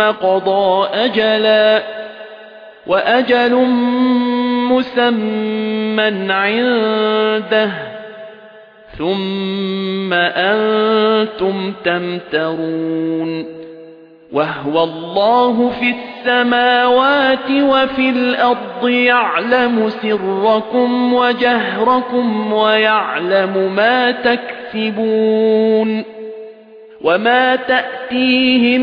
قضى أجلا وأجل مسمى عنده ثم أنتم تمترون وهو الله في السماوات وفي الأرض يعلم سركم وجهركم ويعلم ما تكسبون وما تأتيهم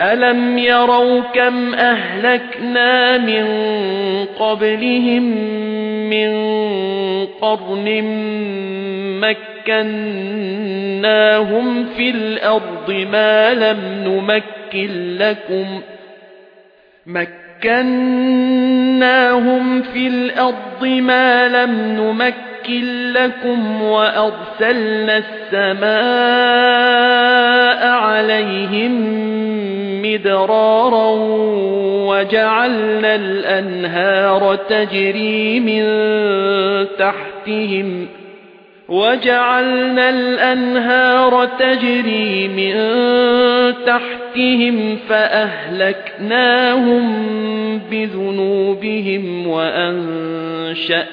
ألم يروا كم أهلكنا من قبلهم من قرن مكناهم في الأرض ما لم نمكن لكم مكناهم في الأرض ما لم نمكن لكم وأرسلنا السماء عليهم مدرارا وجعلنا الأنهار تجري من تحتهم وجعلنا الأنهار تجري من تحتهم فأهلكناهم بذنوبهم وأنشأنا